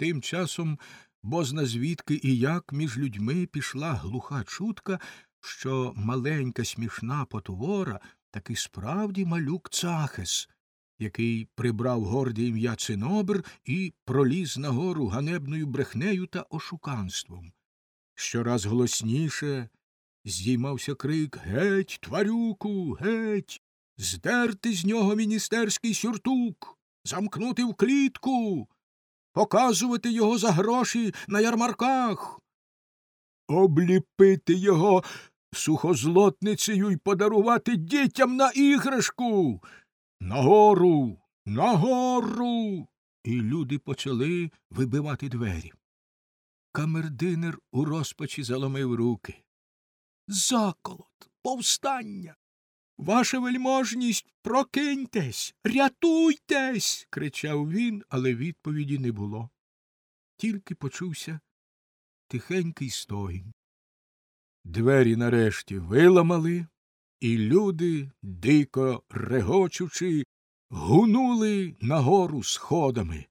Тим часом бозна звідки і як між людьми пішла глуха чутка, що маленька смішна потвора таки справді малюк Цахес, який прибрав горде ім'я Цинобр і проліз на гору ганебною брехнею та ошуканством. Щораз голосніше здіймався крик Геть, тварюку, геть, здерти з нього міністерський сюртук, замкнути в клітку, показувати його за гроші на ярмарках, обліпити його сухозлотницею і подарувати дітям на іграшку. Нагору, нагору. І люди почали вибивати двері. Камердинер у розпачі заломив руки. Заколот, повстання. Ваша вельможність, прокиньтесь, рятуйтесь. кричав він, але відповіді не було. Тільки почувся тихенький стогін. Двері нарешті виламали, і люди, дико регочучи, гунули нагору сходами.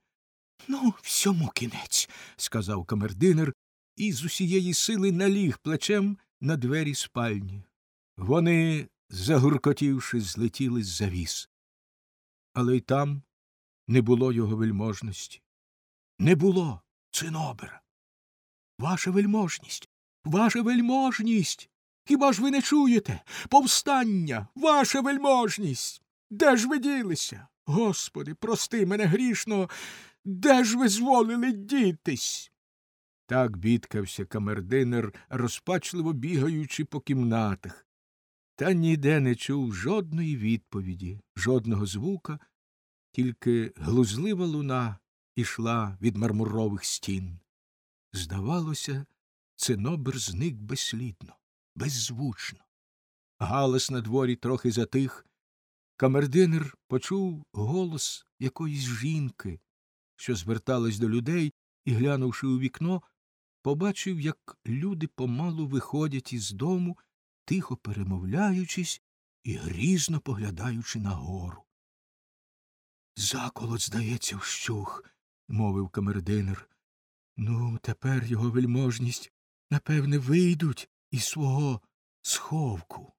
Ну, всьому кінець, сказав камердинер і з усієї сили наліг плечем на двері спальні. Вони, загуркотівши, злетіли з завіс. Але й там не було його вельможності. Не було цинобера. Ваша вельможність, ваша вельможність. Хіба ж ви не чуєте? Повстання, ваша вельможність. Де ж ви ділися? Господи, прости мене грішно, де ж ви зволили дітись? Так бідкався камердинер, розпачливо бігаючи по кімнатах, та ніде не чув жодної відповіді, жодного звука, тільки глузлива луна ішла від мармурових стін. Здавалося, цинобер зник безслідно, беззвучно. Галас на дворі трохи затих. Камердинер почув голос якоїсь жінки, що зверталась до людей, і, глянувши у вікно, побачив, як люди помалу виходять із дому, тихо перемовляючись і грізно поглядаючи на гору. Заколот, здається, вщух, мовив камердинер. Ну, тепер його вельможність, напевне, вийдуть із свого сховку.